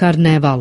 karneval.